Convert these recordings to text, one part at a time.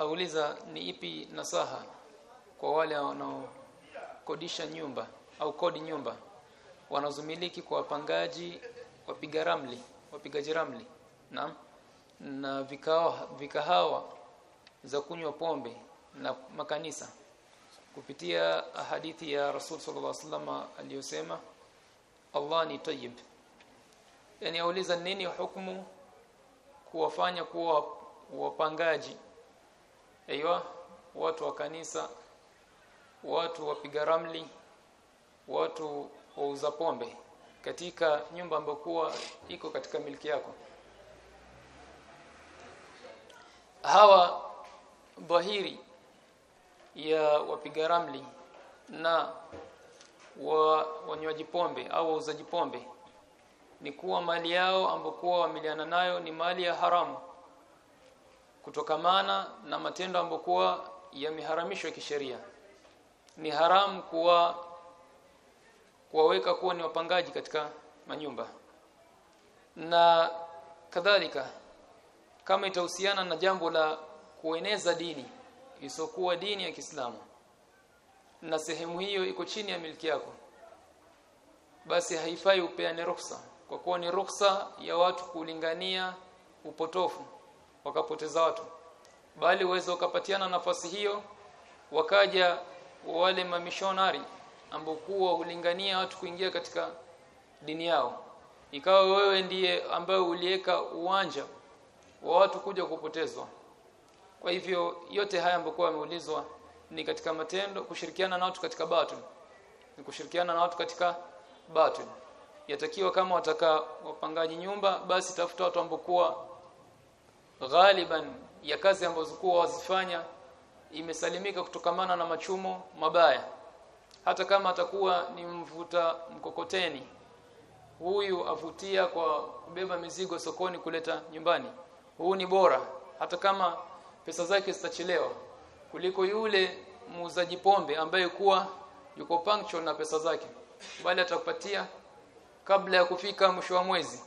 auliza ni ipi nasaha kwa wale wanaokodisha nyumba au kodi nyumba? Wanazomiliki kwa wapangaji wapiga ramli wapigaji ramli. Na na vikao vikahawa za kunywa pombe na makanisa. Kupitia hadithi ya Rasul sallallahu alaihi wasallam aliyosema Allah ni tayyib. Yani auliza nini hukumu kuwafanya kuwa wapangaji aiywa watu wa kanisa watu wapiga ramli watu wauza pombe katika nyumba ambayo kuwa iko katika miliki yako. Hawa dhahiri ya wapiga ramli na wa wanywaji pombe au wauzaji pombe ni kuwa mali yao ambokuwa wamiliana nayo ni mali ya haramu kutokamana na matendo ambokuwa yameharamishwa kisheria. Ni haramu kuwa kuwaweka kuwa ni wapangaji katika manyumba. Na kadhalika kama itahusiana na jambo la kueneza dini isokuwa dini ya Kiislamu na sehemu hiyo iko chini ya miliki yako basi haifai upeane ruksa kwa kuwa ni ruhusa ya watu kulingania upotofu wakapoteza watu. Bali uweze ukapatiana nafasi hiyo wakaja wale mamishonari ambao kuwa hulingania watu kuingia katika dini yao. Ikawa wewe ndiye ambaye uliweka uwanja wa watu kuja kupotezwa. Kwa hivyo yote haya ambayo yameulizwa ni katika matendo kushirikiana na watu katika batil ni kushirikiana na watu katika batil yatakiwa kama wataka wapangaji nyumba basi tafuta watu ambao ghaliban ya kazi ambazo kuwa wazifanya imesalimika kutokamana na machumo mabaya. Hata kama atakuwa ni mvuta mkokoteni huyu avutia kwa kubeba mizigo sokoni kuleta nyumbani. Huu ni bora hata kama pesa zake zitachelewa kuliko yule muuzaji pombe ambaye kuwa yuko punctual na pesa zake. Bali atakupatia kabla ya kufika mwisho wa mwezi.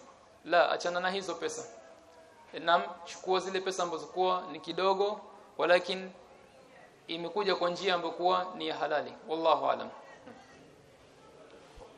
La achana na hizo pesa nam chukua zile pesa ambazo kuwa ni kidogo walakin imekuja kwa njia ambayo kuwa ni halali. Wallahu alam